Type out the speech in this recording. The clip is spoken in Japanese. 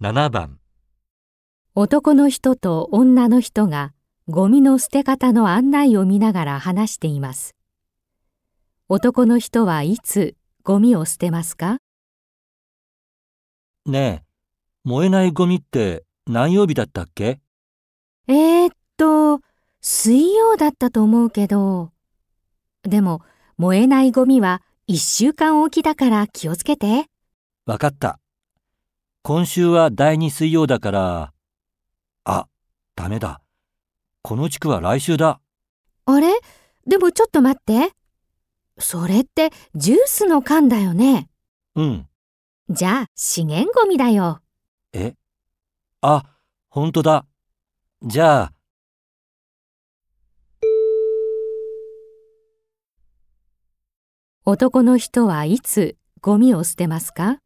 7番男の人と女の人がゴミの捨て方の案内を見ながら話しています。男の人はいつゴミを捨てますか？ねえ、燃えないゴミって何曜日だったっけ？えー、っと、水曜だったと思うけど。でも、燃えないゴミは一週間おきだから気をつけて。わかった。今週は第2水曜だから、あ、ダメだ。この地区は来週だ。あれ？でもちょっと待って。それってジュースの缶だよね？うん。じゃあ資源ゴミだよ。え？あ、ほんとだ。じゃあ、男の人はいつゴミを捨てますか？